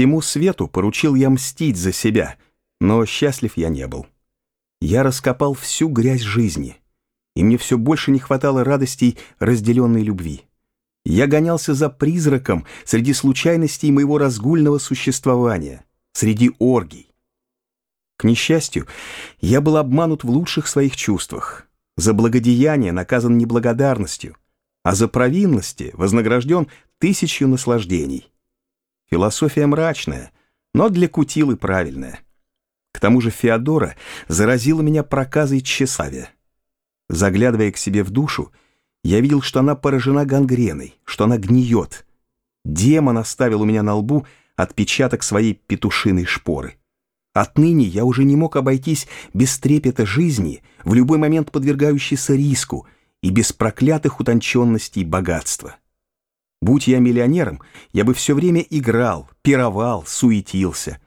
Всему свету поручил я мстить за себя, но счастлив я не был. Я раскопал всю грязь жизни, и мне все больше не хватало радостей разделенной любви. Я гонялся за призраком среди случайностей моего разгульного существования, среди оргий. К несчастью, я был обманут в лучших своих чувствах. За благодеяние наказан неблагодарностью, а за провинности вознагражден тысячью наслаждений. Философия мрачная, но для кутилы правильная. К тому же Феодора заразила меня проказой тщеславия. Заглядывая к себе в душу, я видел, что она поражена гангреной, что она гниет. Демон оставил у меня на лбу отпечаток своей петушиной шпоры. Отныне я уже не мог обойтись без трепета жизни, в любой момент подвергающейся риску, и без проклятых утонченностей богатства. Будь я миллионером, я бы все время играл, пировал, суетился.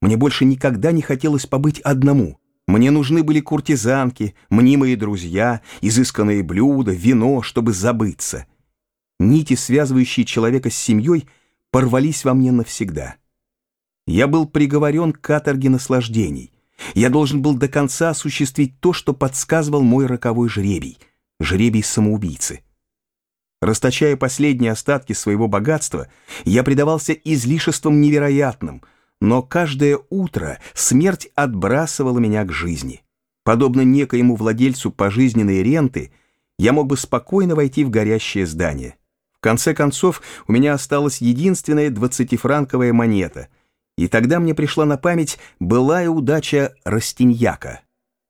Мне больше никогда не хотелось побыть одному. Мне нужны были куртизанки, мнимые друзья, изысканные блюда, вино, чтобы забыться. Нити, связывающие человека с семьей, порвались во мне навсегда. Я был приговорен к каторге наслаждений. Я должен был до конца осуществить то, что подсказывал мой роковой жребий, жребий самоубийцы. Расточая последние остатки своего богатства, я предавался излишествам невероятным, но каждое утро смерть отбрасывала меня к жизни. Подобно некоему владельцу пожизненной ренты, я мог бы спокойно войти в горящее здание. В конце концов, у меня осталась единственная двадцатифранковая монета, и тогда мне пришла на память былая удача Растиньяка.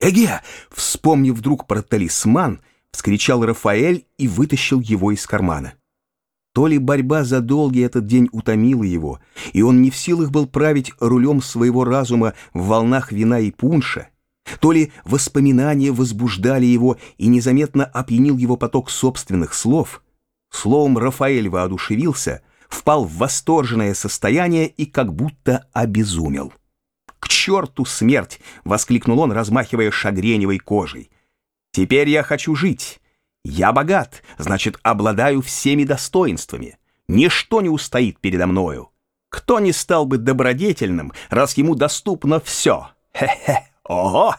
«Эге!» — вспомнив вдруг про талисман — вскричал Рафаэль и вытащил его из кармана. То ли борьба за долгий этот день утомила его, и он не в силах был править рулем своего разума в волнах вина и пунша, то ли воспоминания возбуждали его и незаметно опьянил его поток собственных слов. Словом, Рафаэль воодушевился, впал в восторженное состояние и как будто обезумел. «К черту смерть!» — воскликнул он, размахивая шагреневой кожей. Теперь я хочу жить. Я богат, значит, обладаю всеми достоинствами. Ничто не устоит передо мною. Кто не стал бы добродетельным, раз ему доступно все? Хе-хе, ого!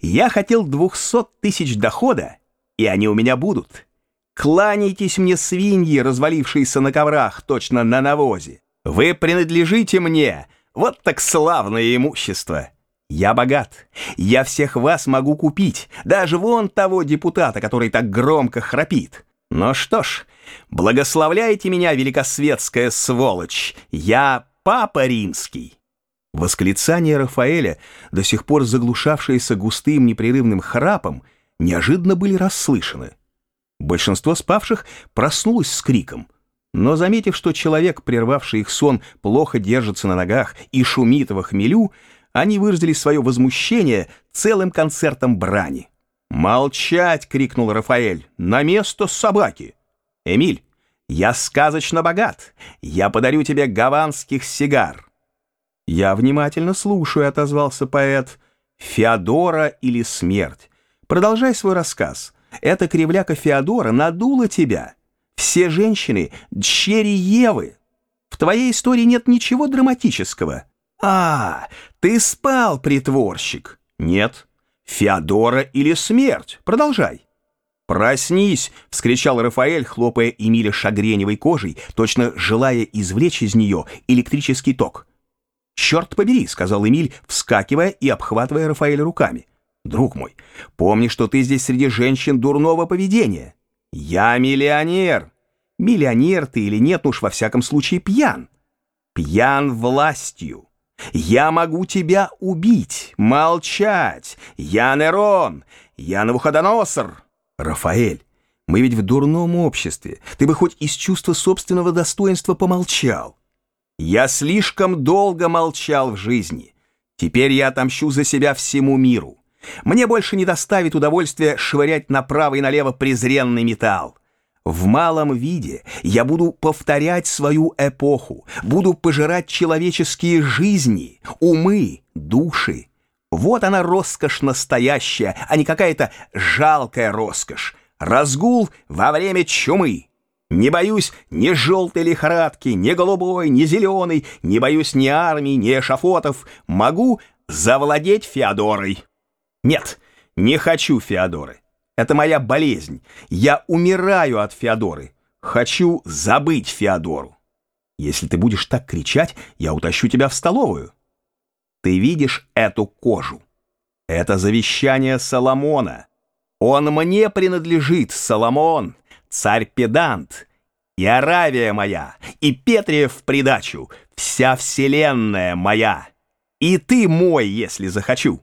Я хотел двухсот тысяч дохода, и они у меня будут. Кланяйтесь мне, свиньи, развалившиеся на коврах, точно на навозе. Вы принадлежите мне, вот так славное имущество. Я богат. Я всех вас могу купить. Даже вон того депутата, который так громко храпит. Ну что ж, благословляйте меня, великосветская сволочь. Я папа римский. Восклицания Рафаэля, до сих пор заглушавшиеся густым непрерывным храпом, неожиданно были расслышаны. Большинство спавших проснулось с криком, но, заметив, что человек, прервавший их сон, плохо держится на ногах и шумит во хмелю, они выразили свое возмущение целым концертом брани. «Молчать!» — крикнул Рафаэль. «На место собаки!» «Эмиль, я сказочно богат! Я подарю тебе гаванских сигар!» «Я внимательно слушаю», — отозвался поэт. «Феодора или смерть? Продолжай свой рассказ. Эта кривляка Феодора надула тебя. Все женщины — дщери Евы. В твоей истории нет ничего драматического». «А, ты спал, притворщик!» «Нет». «Феодора или смерть? Продолжай». «Проснись!» — вскричал Рафаэль, хлопая Эмиля шагреневой кожей, точно желая извлечь из нее электрический ток. «Черт побери!» — сказал Эмиль, вскакивая и обхватывая Рафаэля руками. «Друг мой, помни, что ты здесь среди женщин дурного поведения. Я миллионер. Миллионер ты или нет, уж во всяком случае пьян. Пьян властью. Я могу тебя убить, молчать. Я Нерон, я Навуходоносор. Рафаэль, мы ведь в дурном обществе. Ты бы хоть из чувства собственного достоинства помолчал. Я слишком долго молчал в жизни. Теперь я отомщу за себя всему миру. Мне больше не доставит удовольствия швырять направо и налево презренный металл. В малом виде я буду повторять свою эпоху, буду пожирать человеческие жизни, умы, души. Вот она роскошь настоящая, а не какая-то жалкая роскошь. Разгул во время чумы. Не боюсь ни желтой лихорадки, ни голубой, ни зеленой, не боюсь ни армии, ни эшафотов. Могу завладеть Феодорой. Нет, не хочу Феодоры. Это моя болезнь. Я умираю от Феодоры. Хочу забыть Феодору. Если ты будешь так кричать, я утащу тебя в столовую. Ты видишь эту кожу? Это завещание Соломона. Он мне принадлежит, Соломон, царь-педант. И Аравия моя, и Петрия в придачу, вся вселенная моя. И ты мой, если захочу.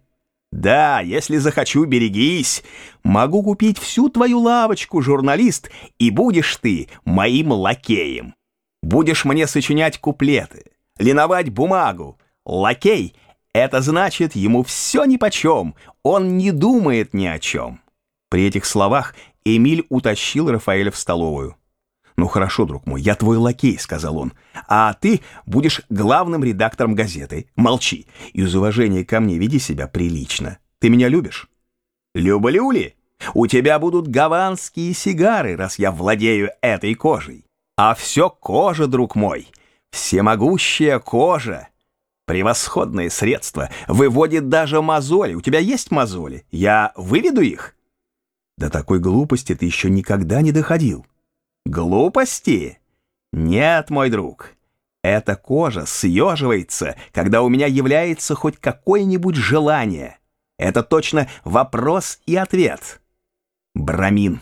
Да, если захочу, берегись. Могу купить всю твою лавочку, журналист, и будешь ты моим лакеем. Будешь мне сочинять куплеты, линовать бумагу. Лакей — это значит, ему все нипочем, он не думает ни о чем. При этих словах Эмиль утащил Рафаэля в столовую. «Ну хорошо, друг мой, я твой лакей», — сказал он. «А ты будешь главным редактором газеты. Молчи. Из уважения ко мне веди себя прилично. Ты меня любишь?» «Люблю ли? У тебя будут гаванские сигары, раз я владею этой кожей. А все кожа, друг мой. Всемогущая кожа. Превосходное средство. Выводит даже мозоли. У тебя есть мозоли? Я выведу их?» До такой глупости ты еще никогда не доходил. Глупости? Нет, мой друг. Эта кожа съеживается, когда у меня является хоть какое-нибудь желание. Это точно вопрос и ответ. Брамин.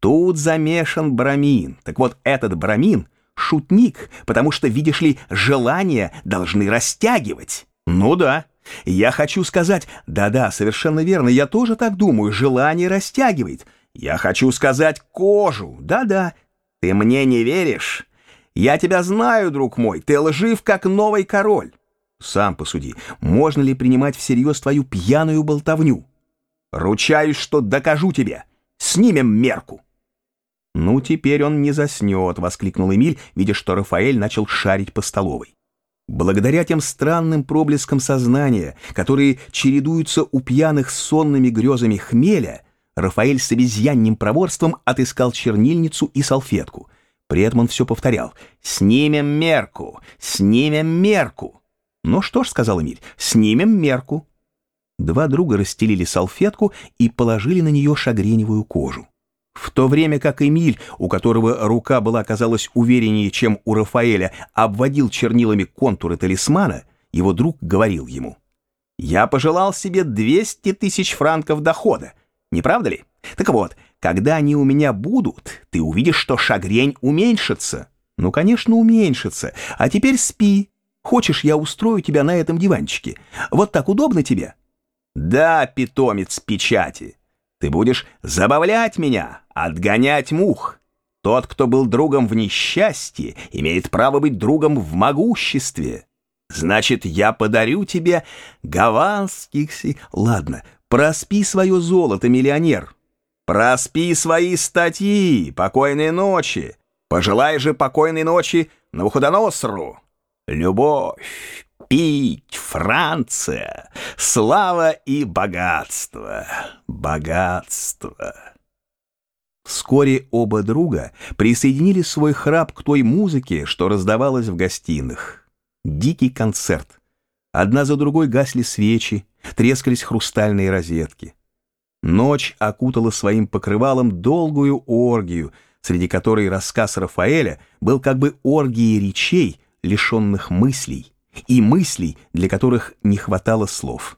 Тут замешан брамин. Так вот, этот брамин — шутник, потому что, видишь ли, желания должны растягивать. Ну да. Я хочу сказать, да-да, совершенно верно, я тоже так думаю, желание растягивает. Я хочу сказать кожу, да-да. Ты мне не веришь? Я тебя знаю, друг мой, ты лжив, как новый король. Сам посуди, можно ли принимать всерьез твою пьяную болтовню? Ручаюсь, что докажу тебе. Снимем мерку. «Ну, теперь он не заснет», — воскликнул Эмиль, видя, что Рафаэль начал шарить по столовой. Благодаря тем странным проблескам сознания, которые чередуются у пьяных сонными грезами хмеля, Рафаэль с обезьянним проворством отыскал чернильницу и салфетку. При этом он все повторял «Снимем мерку! Снимем мерку!» «Ну что ж», — сказал Эмиль, — «снимем мерку». Два друга расстелили салфетку и положили на нее шагреневую кожу. В то время как Эмиль, у которого рука была, казалось, увереннее, чем у Рафаэля, обводил чернилами контуры талисмана, его друг говорил ему, «Я пожелал себе 200 тысяч франков дохода, не правда ли? Так вот, когда они у меня будут, ты увидишь, что шагрень уменьшится». «Ну, конечно, уменьшится. А теперь спи. Хочешь, я устрою тебя на этом диванчике? Вот так удобно тебе?» «Да, питомец печати. Ты будешь забавлять меня, отгонять мух. Тот, кто был другом в несчастье, имеет право быть другом в могуществе. Значит, я подарю тебе гаванских. Ладно, проспи свое золото, миллионер. Проспи свои статьи, покойной ночи. Пожелай же покойной ночи Навуходоносору. Любовь, пить, Франция, слава и богатство, богатство. Вскоре оба друга присоединили свой храп к той музыке, что раздавалась в гостиных. Дикий концерт. Одна за другой гасли свечи, трескались хрустальные розетки. Ночь окутала своим покрывалом долгую оргию, среди которой рассказ Рафаэля был как бы оргией речей, лишенных мыслей, и мыслей, для которых не хватало слов.